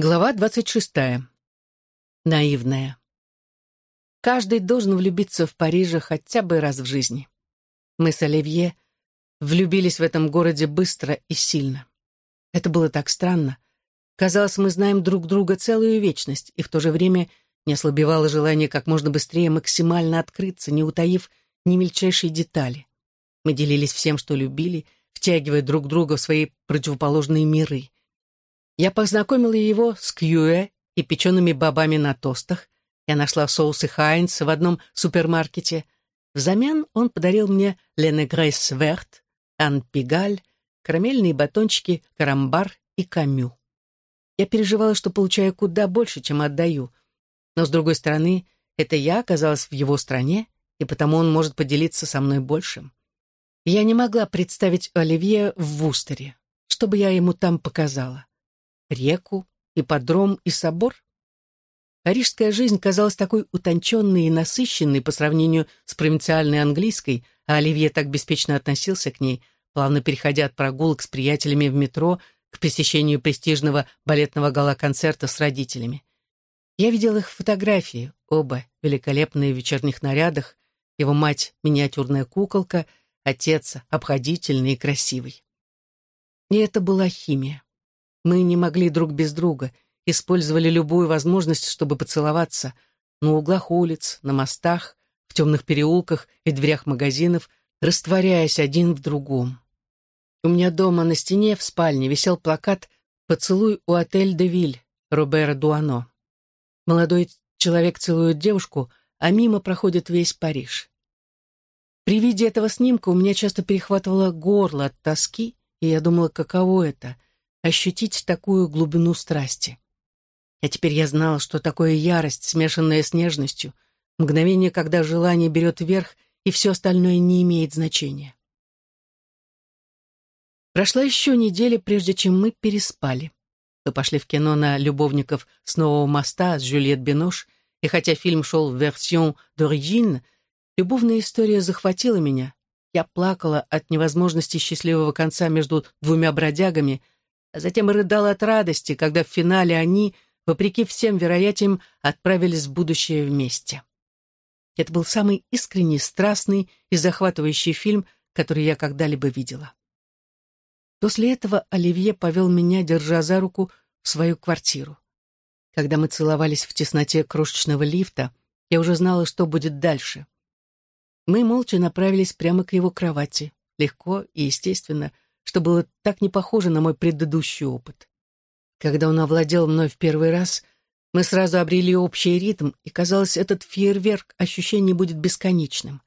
Глава двадцать шестая. Наивная. Каждый должен влюбиться в Париже хотя бы раз в жизни. Мы с Оливье влюбились в этом городе быстро и сильно. Это было так странно. Казалось, мы знаем друг друга целую вечность, и в то же время не ослабевало желание как можно быстрее максимально открыться, не утаив ни мельчайшей детали. Мы делились всем, что любили, втягивая друг друга в свои противоположные миры — я познакомила его с кьюэ и печеными бобами на тостах. Я нашла соусы Хайнц в одном супермаркете. Взамен он подарил мне Ленегрейс Верт, Ан Пигаль, карамельные батончики, карамбар и камю. Я переживала, что получаю куда больше, чем отдаю. Но, с другой стороны, это я оказалась в его стране, и потому он может поделиться со мной большим. Я не могла представить Оливье в Вустере, что бы я ему там показала реку, ипподром и собор? Парижская жизнь казалась такой утонченной и насыщенной по сравнению с провинциальной английской, а Оливье так беспечно относился к ней, плавно переходя от прогулок с приятелями в метро к посещению престижного балетного гала-концерта с родителями. Я видел их фотографии, оба великолепные в вечерних нарядах, его мать — миниатюрная куколка, отец — обходительный и красивый. И это была химия. Мы не могли друг без друга, использовали любую возможность, чтобы поцеловаться, на углах улиц, на мостах, в темных переулках и дверях магазинов, растворяясь один в другом. У меня дома на стене в спальне висел плакат «Поцелуй у отель де Виль» Робера Дуано. Молодой человек целует девушку, а мимо проходит весь Париж. При виде этого снимка у меня часто перехватывало горло от тоски, и я думала, каково это — ощутить такую глубину страсти. А теперь я знала, что такое ярость, смешанная с нежностью, мгновение, когда желание берет верх, и все остальное не имеет значения. Прошла еще неделя, прежде чем мы переспали. Мы пошли в кино на «Любовников с Нового моста» с Жюльет Бинош, и хотя фильм шел в версион d'origine, любовная история захватила меня. Я плакала от невозможности счастливого конца между двумя бродягами — а затем рыдала от радости, когда в финале они, вопреки всем вероятиям, отправились в будущее вместе. Это был самый искренний, страстный и захватывающий фильм, который я когда-либо видела. После этого Оливье повел меня, держа за руку, в свою квартиру. Когда мы целовались в тесноте крошечного лифта, я уже знала, что будет дальше. Мы молча направились прямо к его кровати, легко и естественно, что было так не похоже на мой предыдущий опыт. Когда он овладел мной в первый раз, мы сразу обрели общий ритм, и, казалось, этот фейерверк ощущений будет бесконечным.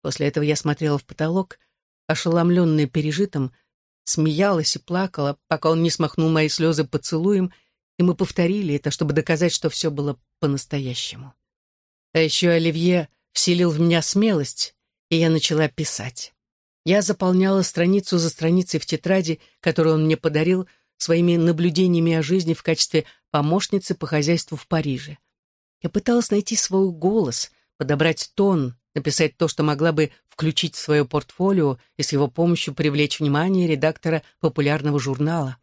После этого я смотрела в потолок, ошеломленная пережитым, смеялась и плакала, пока он не смахнул мои слезы поцелуем, и мы повторили это, чтобы доказать, что все было по-настоящему. А еще Оливье вселил в меня смелость, и я начала писать. Я заполняла страницу за страницей в тетради, которую он мне подарил, своими наблюдениями о жизни в качестве помощницы по хозяйству в Париже. Я пыталась найти свой голос, подобрать тон, написать то, что могла бы включить в свое портфолио и с его помощью привлечь внимание редактора популярного журнала.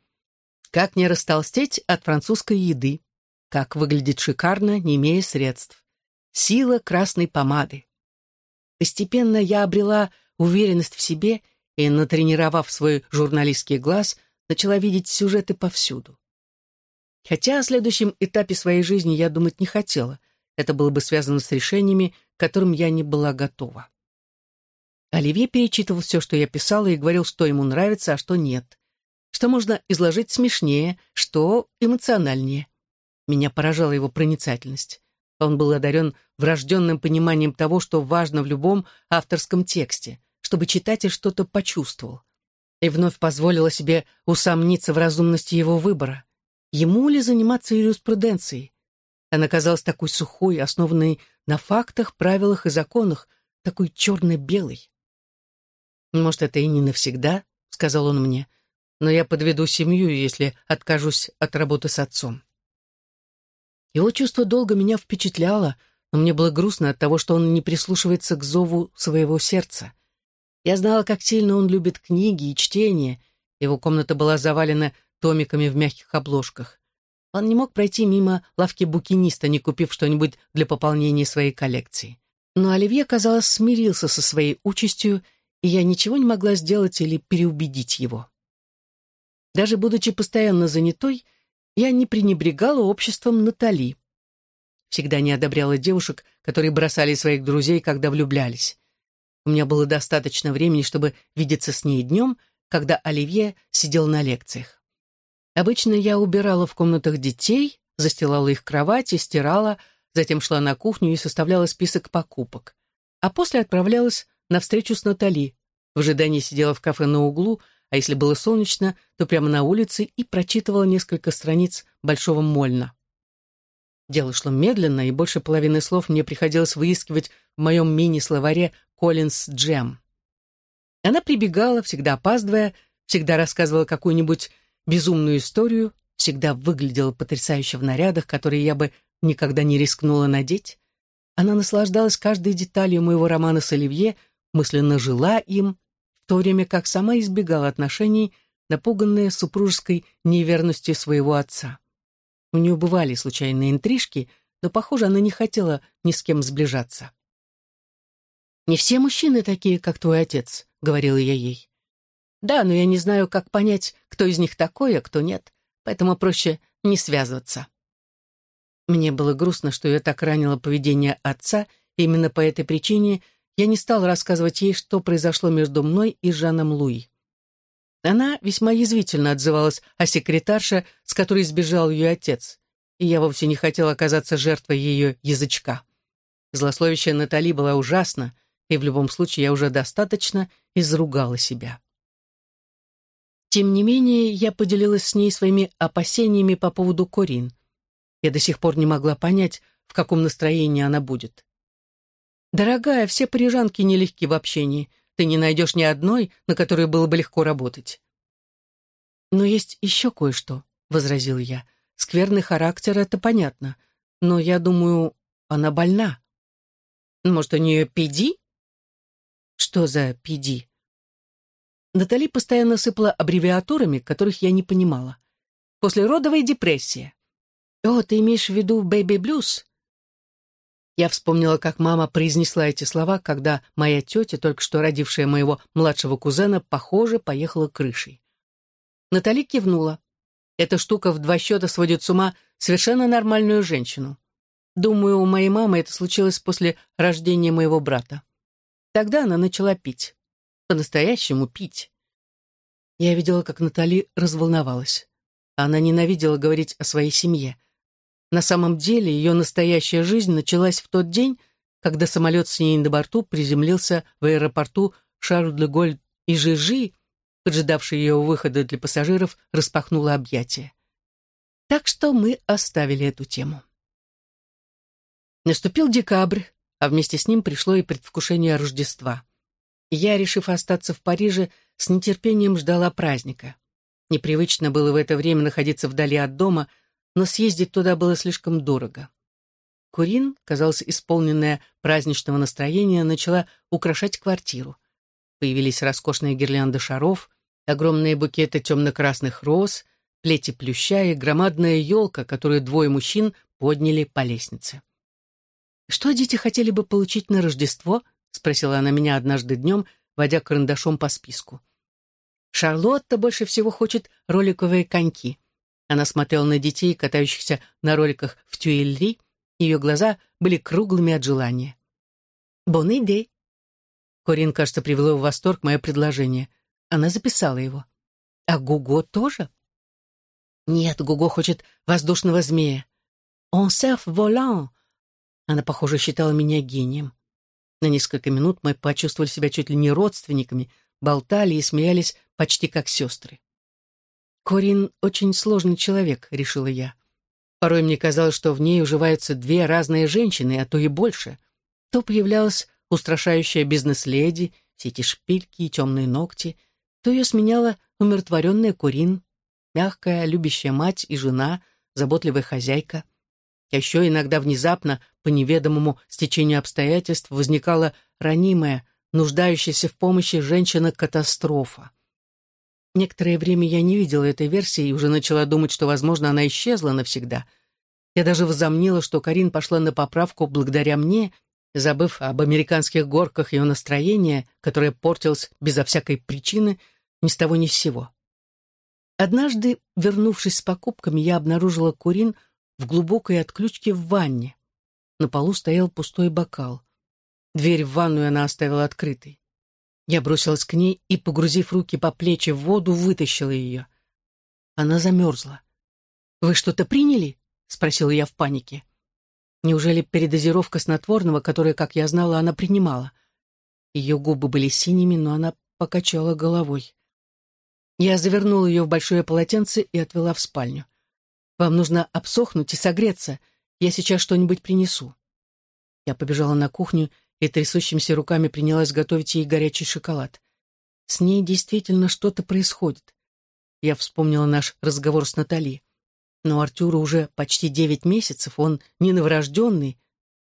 Как не растолстеть от французской еды? Как выглядеть шикарно, не имея средств? Сила красной помады. Постепенно я обрела уверенность в себе и, натренировав свой журналистский глаз, начала видеть сюжеты повсюду. Хотя о следующем этапе своей жизни я думать не хотела. Это было бы связано с решениями, к которым я не была готова. Оливье перечитывал все, что я писала, и говорил, что ему нравится, а что нет. Что можно изложить смешнее, что эмоциональнее. Меня поражала его проницательность. Он был одарен врожденным пониманием того, что важно в любом авторском тексте, чтобы читатель что-то почувствовал. И вновь позволила себе усомниться в разумности его выбора. Ему ли заниматься юриспруденцией? Она казалась такой сухой, основанной на фактах, правилах и законах, такой черно-белой. «Может, это и не навсегда», — сказал он мне, «но я подведу семью, если откажусь от работы с отцом». Его чувство долго меня впечатляло, но мне было грустно от того, что он не прислушивается к зову своего сердца. Я знала, как сильно он любит книги и чтение. Его комната была завалена томиками в мягких обложках. Он не мог пройти мимо лавки букиниста, не купив что-нибудь для пополнения своей коллекции. Но Оливье, казалось, смирился со своей участью, и я ничего не могла сделать или переубедить его. Даже будучи постоянно занятой, я не пренебрегала обществом Натали. Всегда не одобряла девушек, которые бросали своих друзей, когда влюблялись. У меня было достаточно времени, чтобы видеться с ней днем, когда Оливье сидел на лекциях. Обычно я убирала в комнатах детей, застилала их кровати, стирала, затем шла на кухню и составляла список покупок. А после отправлялась на встречу с Натали. В ожидании сидела в кафе на углу, а если было солнечно, то прямо на улице и прочитывала несколько страниц Большого Мольна. Дело шло медленно, и больше половины слов мне приходилось выискивать в моем мини-словаре «Коллинс Джем». Она прибегала, всегда опаздывая, всегда рассказывала какую-нибудь безумную историю, всегда выглядела потрясающе в нарядах, которые я бы никогда не рискнула надеть. Она наслаждалась каждой деталью моего романа с Оливье, мысленно жила им, в то время как сама избегала отношений, напуганная супружеской неверностью своего отца. У нее бывали случайные интрижки, но, похоже, она не хотела ни с кем сближаться. «Не все мужчины такие, как твой отец», — говорила я ей. Да, но я не знаю, как понять, кто из них такой, а кто нет, поэтому проще не связываться. Мне было грустно, что я так ранила поведение отца, и именно по этой причине я не стал рассказывать ей, что произошло между мной и Жаном Луи. Она весьма язвительно отзывалась о секретарше, с которой сбежал ее отец, и я вовсе не хотел оказаться жертвой ее язычка. Злословящая Натали была ужасна, и в любом случае я уже достаточно изругала себя. Тем не менее, я поделилась с ней своими опасениями по поводу Корин. Я до сих пор не могла понять, в каком настроении она будет. «Дорогая, все парижанки нелегки в общении. Ты не найдешь ни одной, на которой было бы легко работать». «Но есть еще кое-что», — возразил я. «Скверный характер — это понятно. Но я думаю, она больна». «Может, у нее пиди?» «Что за пиди?» Натали постоянно сыпала аббревиатурами, которых я не понимала. Послеродовая депрессия. «О, ты имеешь в виду бэби-блюз?» Я вспомнила, как мама произнесла эти слова, когда моя тетя, только что родившая моего младшего кузена, похоже, поехала крышей. Натали кивнула. Эта штука в два счета сводит с ума совершенно нормальную женщину. Думаю, у моей мамы это случилось после рождения моего брата. Тогда она начала пить по-настоящему пить. Я видела, как Натали разволновалась. Она ненавидела говорить о своей семье. На самом деле ее настоящая жизнь началась в тот день, когда самолет с ней на борту приземлился в аэропорту Шарль-де-Голь и Жижи, поджидавший ее выхода для пассажиров, распахнула объятия. Так что мы оставили эту тему. Наступил декабрь, а вместе с ним пришло и предвкушение Рождества. Я, решив остаться в Париже, с нетерпением ждала праздника. Непривычно было в это время находиться вдали от дома, но съездить туда было слишком дорого. Курин, казалось, исполненная праздничного настроения, начала украшать квартиру. Появились роскошные гирлянды шаров, огромные букеты темно-красных роз, плети плюща и громадная елка, которую двое мужчин подняли по лестнице. Что дети хотели бы получить на Рождество —— спросила она меня однажды днем, водя карандашом по списку. «Шарлотта больше всего хочет роликовые коньки». Она смотрела на детей, катающихся на роликах в Тюильри, ее глаза были круглыми от желания. «Бон идей». Корин, кажется, привело в восторг мое предложение. Она записала его. «А Гуго тоже?» «Нет, Гуго хочет воздушного змея». «Он серф волан». Она, похоже, считала меня гением. На несколько минут мы почувствовали себя чуть ли не родственниками, болтали и смеялись почти как сестры. «Корин очень сложный человек», — решила я. Порой мне казалось, что в ней уживаются две разные женщины, а то и больше. То появлялась устрашающая бизнес-леди, все эти шпильки и темные ногти, то ее сменяла умиротворенная Курин, мягкая, любящая мать и жена, заботливая хозяйка. А еще иногда внезапно, по неведомому стечению обстоятельств, возникала ранимая, нуждающаяся в помощи женщина-катастрофа. Некоторое время я не видела этой версии и уже начала думать, что, возможно, она исчезла навсегда. Я даже возомнила, что Карин пошла на поправку благодаря мне, забыв об американских горках ее настроения, которое портилось безо всякой причины, ни с того ни с сего. Однажды, вернувшись с покупками, я обнаружила Курин в глубокой отключке в ванне. На полу стоял пустой бокал. Дверь в ванную она оставила открытой. Я бросилась к ней и, погрузив руки по плечи в воду, вытащила ее. Она замерзла. «Вы что-то приняли?» — спросила я в панике. Неужели передозировка снотворного, которое, как я знала, она принимала? Ее губы были синими, но она покачала головой. Я завернула ее в большое полотенце и отвела в спальню. «Вам нужно обсохнуть и согреться. Я сейчас что-нибудь принесу». Я побежала на кухню и трясущимися руками принялась готовить ей горячий шоколад. С ней действительно что-то происходит. Я вспомнила наш разговор с Натали. Но Артюру уже почти девять месяцев, он не новорожденный.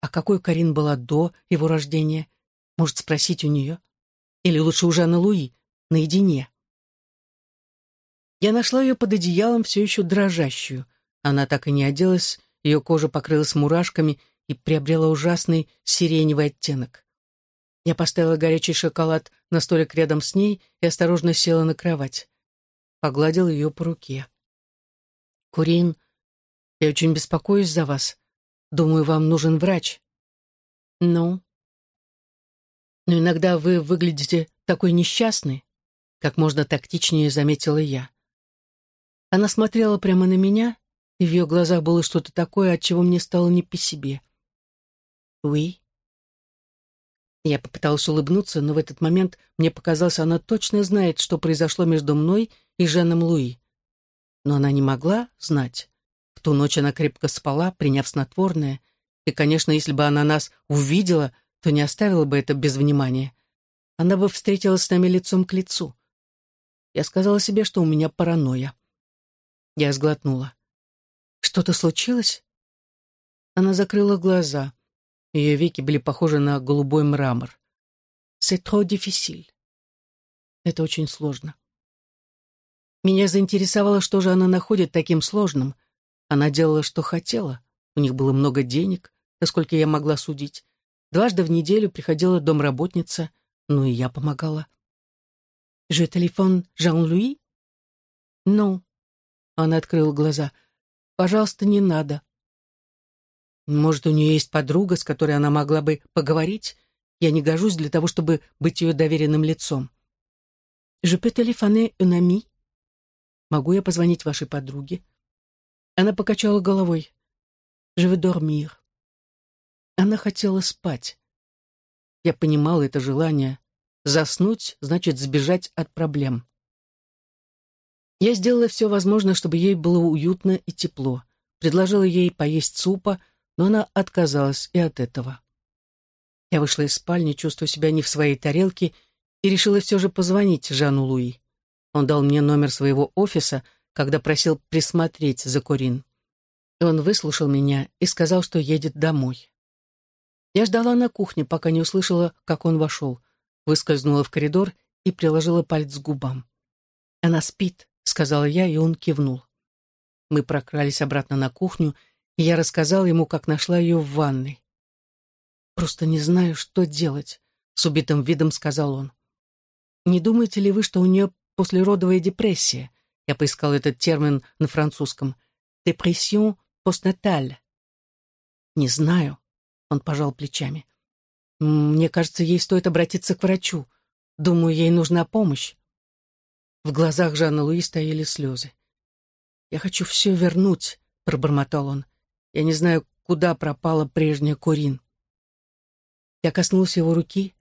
А какой Карин была до его рождения? Может, спросить у нее? Или лучше у Жанны Луи, наедине? Я нашла ее под одеялом, все еще дрожащую. Она так и не оделась, ее кожа покрылась мурашками и приобрела ужасный сиреневый оттенок. Я поставила горячий шоколад на столик рядом с ней и осторожно села на кровать. Погладил ее по руке. «Курин, я очень беспокоюсь за вас. Думаю, вам нужен врач». «Ну?» «Но иногда вы выглядите такой несчастный», как можно тактичнее заметила я. Она смотрела прямо на меня, и в ее глазах было что-то такое, от чего мне стало не по себе. «Уи?» Я попыталась улыбнуться, но в этот момент мне показалось, она точно знает, что произошло между мной и Жаном Луи но она не могла знать. В ту ночь она крепко спала, приняв снотворное, и, конечно, если бы она нас увидела, то не оставила бы это без внимания. Она бы встретилась с нами лицом к лицу. Я сказала себе, что у меня паранойя. Я сглотнула. «Что-то случилось?» Она закрыла глаза. Ее веки были похожи на голубой мрамор. «C'est trop difficile». Это очень сложно. Меня заинтересовало, что же она находит таким сложным. Она делала, что хотела. У них было много денег, насколько я могла судить. Дважды в неделю приходила домработница, ну и я помогала. «Je телефон Жан-Луи?» «Ну». Она открыла глаза. «Пожалуйста, не надо». «Может, у нее есть подруга, с которой она могла бы поговорить? Я не гожусь для того, чтобы быть ее доверенным лицом». «Je peux téléphoner un ami?» Могу я позвонить вашей подруге?» Она покачала головой. «Je veux dormir». Она хотела спать. Я понимала это желание. Заснуть значит сбежать от проблем. Я сделала все возможное, чтобы ей было уютно и тепло. Предложила ей поесть супа, но она отказалась и от этого. Я вышла из спальни, чувствуя себя не в своей тарелке, и решила все же позвонить Жану Луи. Он дал мне номер своего офиса, когда просил присмотреть за Курин. И он выслушал меня и сказал, что едет домой. Я ждала на кухне, пока не услышала, как он вошел, выскользнула в коридор и приложила палец к губам. «Она спит», — сказала я, и он кивнул. Мы прокрались обратно на кухню, я рассказала ему, как нашла ее в ванной. «Просто не знаю, что делать», — с убитым видом сказал он. «Не думаете ли вы, что у нее послеродовая депрессия. Я поискал этот термин на французском. Депрессион постнаталь. Не знаю. Он пожал плечами. Мне кажется, ей стоит обратиться к врачу. Думаю, ей нужна помощь. В глазах Жанны Луи стояли слезы. «Я хочу все вернуть», — пробормотал он. «Я не знаю, куда пропала прежняя Курин». Я коснулся его руки,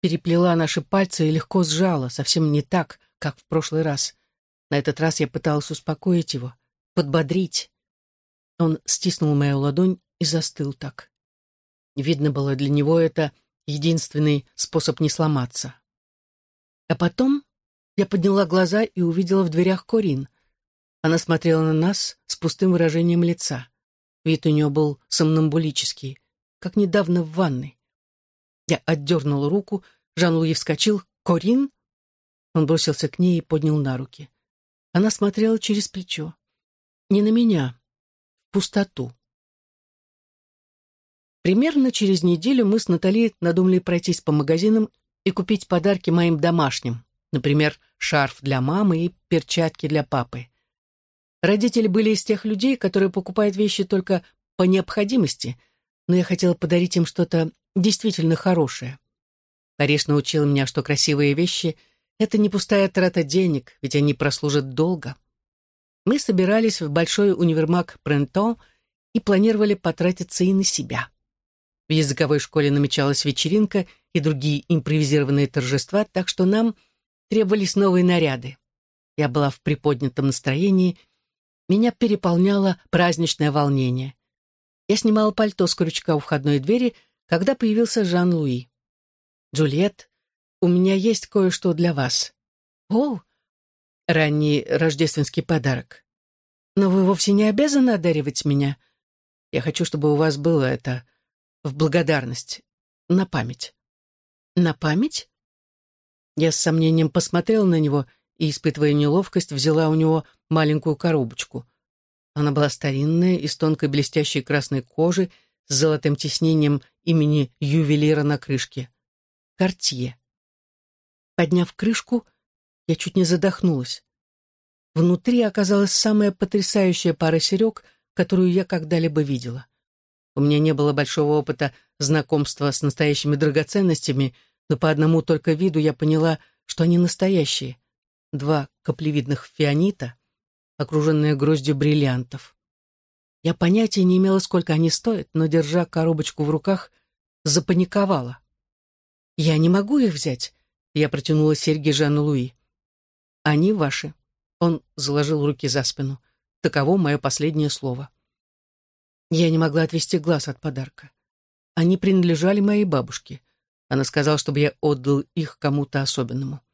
переплела наши пальцы и легко сжала, совсем не так, как в прошлый раз. На этот раз я пыталась успокоить его, подбодрить. Он стиснул мою ладонь и застыл так. Видно было, для него это единственный способ не сломаться. А потом я подняла глаза и увидела в дверях Корин. Она смотрела на нас с пустым выражением лица. Вид у нее был сомнамбулический, как недавно в ванной. Я отдернула руку, Жан-Луи вскочил. «Корин?» Он бросился к ней и поднял на руки. Она смотрела через плечо. Не на меня, пустоту. Примерно через неделю мы с Натали надумали пройтись по магазинам и купить подарки моим домашним, например, шарф для мамы и перчатки для папы. Родители были из тех людей, которые покупают вещи только по необходимости, но я хотела подарить им что-то действительно хорошее. Париж научил меня, что красивые вещи — это не пустая трата денег, ведь они прослужат долго. Мы собирались в большой универмаг Прентон и планировали потратиться и на себя. В языковой школе намечалась вечеринка и другие импровизированные торжества, так что нам требовались новые наряды. Я была в приподнятом настроении, меня переполняло праздничное волнение. Я снимала пальто с крючка у входной двери, когда появился Жан-Луи. «Джульет, у меня есть кое-что для вас». «О, ранний рождественский подарок. Но вы вовсе не обязаны одаривать меня. Я хочу, чтобы у вас было это в благодарность, на память. На память? Я с сомнением посмотрела на него и, испытывая неловкость, взяла у него маленькую коробочку. Она была старинная, из тонкой блестящей красной кожи, с золотым тиснением имени ювелира на крышке. Кортье. Подняв крышку, я чуть не задохнулась. Внутри оказалась самая потрясающая пара серег, которую я когда-либо видела. У меня не было большого опыта знакомства с настоящими драгоценностями, но по одному только виду я поняла, что они настоящие. Два каплевидных фианита, окруженные гроздью бриллиантов. Я понятия не имела, сколько они стоят, но, держа коробочку в руках, запаниковала. «Я не могу их взять», — я протянула серьги Жанну Луи. «Они ваши». Он заложил руки за спину. Таково мое последнее слово. Я не могла отвести глаз от подарка. Они принадлежали моей бабушке. Она сказала, чтобы я отдал их кому-то особенному.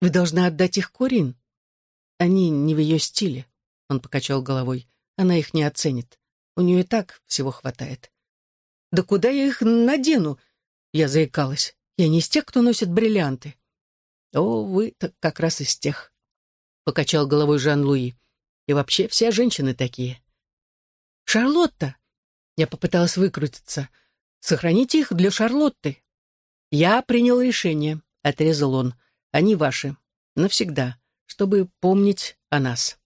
«Вы должны отдать их Корин. Они не в ее стиле», — он покачал головой. «Она их не оценит. У нее и так всего хватает». «Да куда я их надену?» Я заикалась. «Я не из тех, кто носит бриллианты». «О, вы так как раз из тех», — покачал головой Жан-Луи. «И вообще все женщины такие. «Шарлотта!» Я попыталась выкрутиться. «Сохраните их для Шарлотты». «Я принял решение», — отрезал он. «Они ваши. Навсегда, чтобы помнить о нас».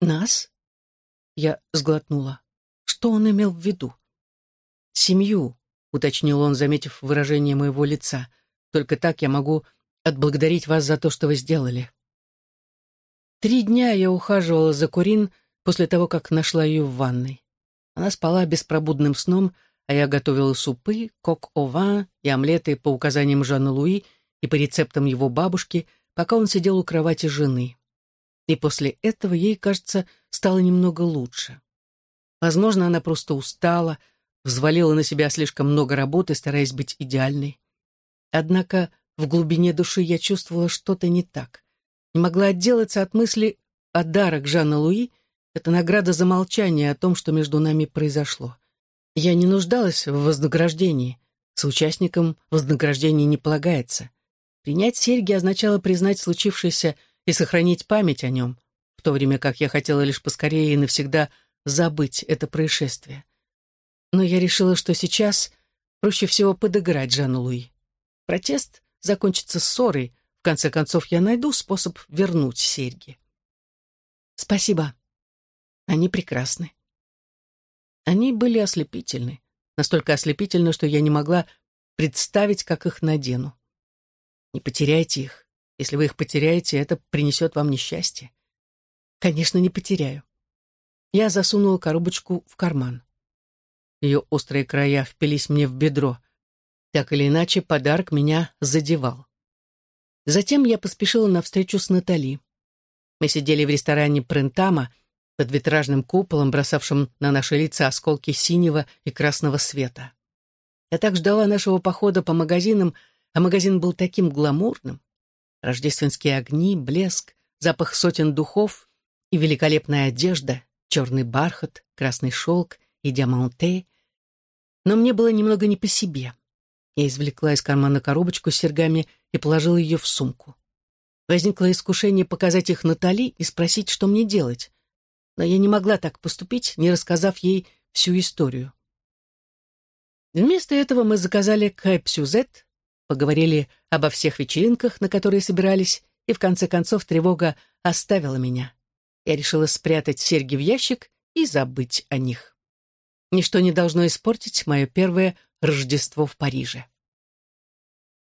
«Нас?» Я сглотнула. Что он имел в виду? «Семью», — уточнил он, заметив выражение моего лица. «Только так я могу отблагодарить вас за то, что вы сделали». Три дня я ухаживала за Курин, после того, как нашла ее в ванной. Она спала беспробудным сном, а я готовила супы, кок-о-ван и омлеты по указаниям Жана Луи и по рецептам его бабушки, пока он сидел у кровати жены. И после этого ей, кажется, стало немного лучше. Возможно, она просто устала, взвалила на себя слишком много работы, стараясь быть идеальной. Однако в глубине души я чувствовала что-то не так. Не могла отделаться от мысли о дарах Жана Луи это награда за молчание о том, что между нами произошло. Я не нуждалась в вознаграждении. Соучастникам вознаграждение не полагается. Принять серьги означало признать случившееся и сохранить память о нем, в то время как я хотела лишь поскорее и навсегда забыть это происшествие. Но я решила, что сейчас проще всего подыграть Жанну Луи. Протест закончится ссорой, в конце концов я найду способ вернуть серьги. «Спасибо», они прекрасны. Они были ослепительны. Настолько ослепительны, что я не могла представить, как их надену. Не потеряйте их. Если вы их потеряете, это принесет вам несчастье. Конечно, не потеряю. Я засунула коробочку в карман. Ее острые края впились мне в бедро. Так или иначе, подарок меня задевал. Затем я поспешила на встречу с Натали. Мы сидели в ресторане Прентама, под витражным куполом, бросавшим на наши лица осколки синего и красного света. Я так ждала нашего похода по магазинам, а магазин был таким гламурным. Рождественские огни, блеск, запах сотен духов и великолепная одежда, черный бархат, красный шелк и диаманте. Но мне было немного не по себе. Я извлекла из кармана коробочку с серьгами и положила ее в сумку. Возникло искушение показать их Натали и спросить, что мне делать. Но я не могла так поступить, не рассказав ей всю историю. Вместо этого мы заказали кэп-сюзет, поговорили обо всех вечеринках, на которые собирались, и в конце концов тревога оставила меня. Я решила спрятать серьги в ящик и забыть о них. Ничто не должно испортить мое первое Рождество в Париже.